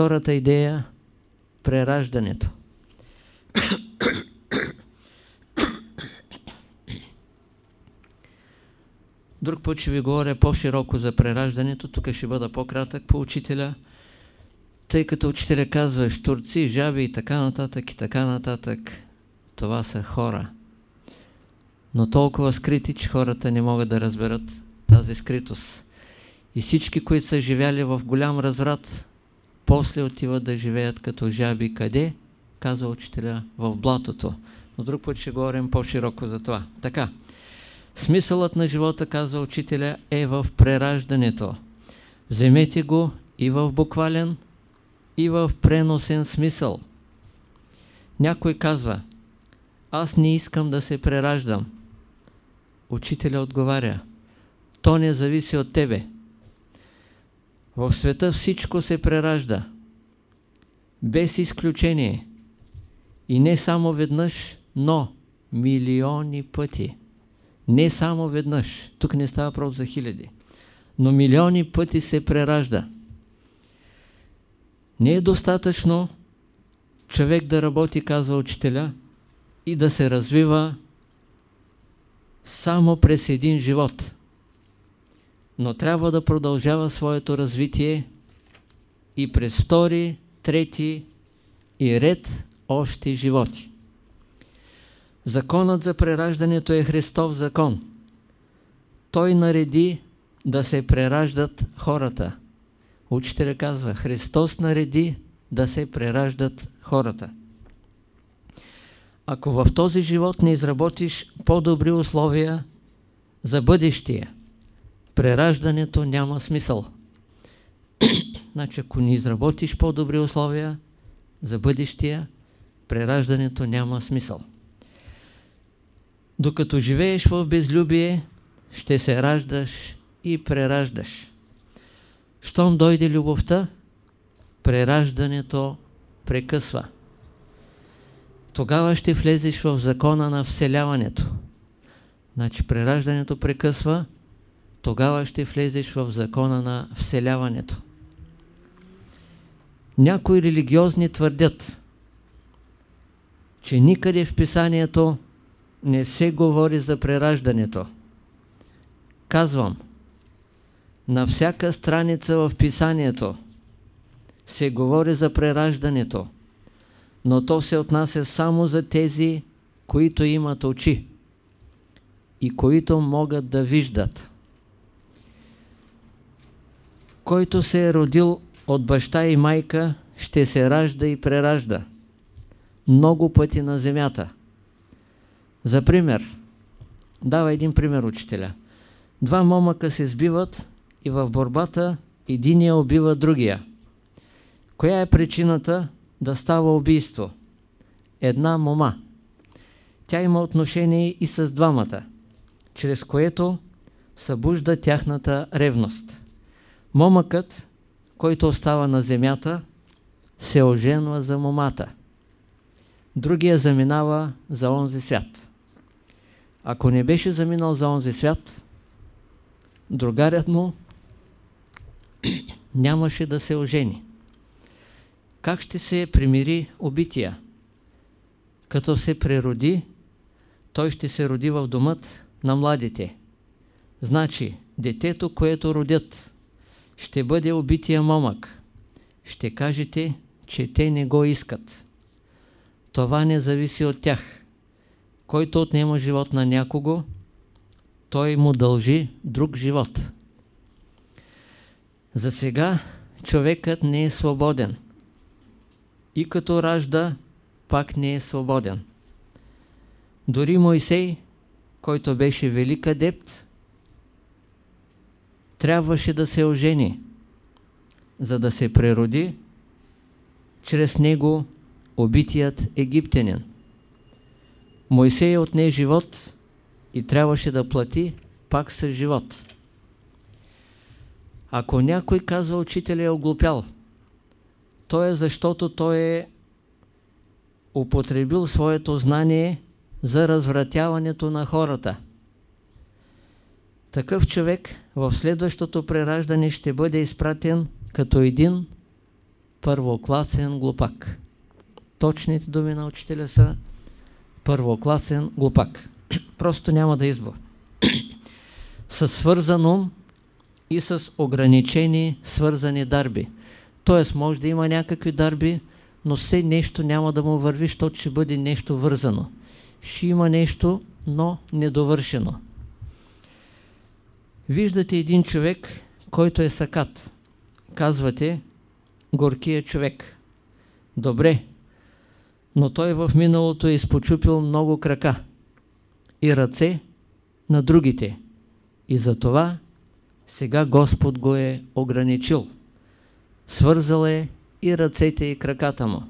втората идея – прераждането. Друг път ще ви говоря по-широко за прераждането, тук ще бъда по-кратък по учителя, тъй като учителя казва штурци, жаби и така нататък и така нататък. Това са хора. Но толкова скрити, че хората не могат да разберат тази скритост. И всички, които са живяли в голям разврат, после отиват да живеят като жаби. Къде? Казва учителя, в блатото. Но друг път ще говорим по-широко за това. Така. Смисълът на живота, казва учителя, е в прераждането. Вземете го и в буквален, и в преносен смисъл. Някой казва, аз не искам да се прераждам. Учителя отговаря, то не зависи от тебе. В света всичко се преражда. Без изключение. И не само веднъж, но милиони пъти. Не само веднъж. Тук не става просто за хиляди. Но милиони пъти се преражда. Не е достатъчно човек да работи, казва учителя, и да се развива само през един живот. Но трябва да продължава своето развитие и през втори, трети и ред още животи. Законът за прераждането е Христов закон. Той нареди да се прераждат хората. Учителя казва, Христос нареди да се прераждат хората. Ако в този живот не изработиш по-добри условия за бъдещия, прераждането няма смисъл. значи, ако не изработиш по-добри условия за бъдещия, прераждането няма смисъл. Докато живееш в безлюбие, ще се раждаш и прераждаш. Щом дойде любовта, прераждането прекъсва. Тогава ще влезеш в закона на вселяването. Значи прераждането прекъсва, тогава ще влезеш в закона на вселяването. Някои религиозни твърдят, че никъде в писанието не се говори за прераждането. Казвам, на всяка страница в писанието се говори за прераждането, но то се отнася само за тези, които имат очи и които могат да виждат. Който се е родил от баща и майка, ще се ражда и преражда много пъти на земята. За пример, дава един пример учителя. Два момъка се сбиват и в борбата единия убива другия. Коя е причината да става убийство? Една мома. Тя има отношение и с двамата, чрез което събужда тяхната ревност. Момъкът, който остава на земята, се оженва за момата. Другия заминава за онзи свят. Ако не беше заминал за онзи свят, другарят му нямаше да се ожени. Как ще се примири убития? Като се прероди, той ще се роди в домът на младите. Значи, детето, което родят, ще бъде убития момък. Ще кажете, че те не го искат. Това не зависи от тях който отнема живот на някого, той му дължи друг живот. За сега човекът не е свободен. И като ражда, пак не е свободен. Дори Мойсей, който беше велик адепт, трябваше да се ожени, за да се прероди чрез него убитият египтянин. Мойсей отне живот и трябваше да плати пак с живот. Ако някой казва учителя е оглупял, то е защото той е употребил своето знание за развратяването на хората. Такъв човек в следващото прераждане ще бъде изпратен като един, първокласен глупак. Точните думи на учителя са първокласен глупак. Просто няма да избор. Със свързан ум и с ограничени свързани дарби. Тоест, може да има някакви дарби, но все нещо няма да му върви, защото ще бъде нещо вързано. Ще има нещо, но недовършено. Виждате един човек, който е сакат. Казвате, горкия човек. Добре, но той в миналото е изпочупил много крака и ръце на другите. И затова сега Господ го е ограничил. Свързал е и ръцете и краката му.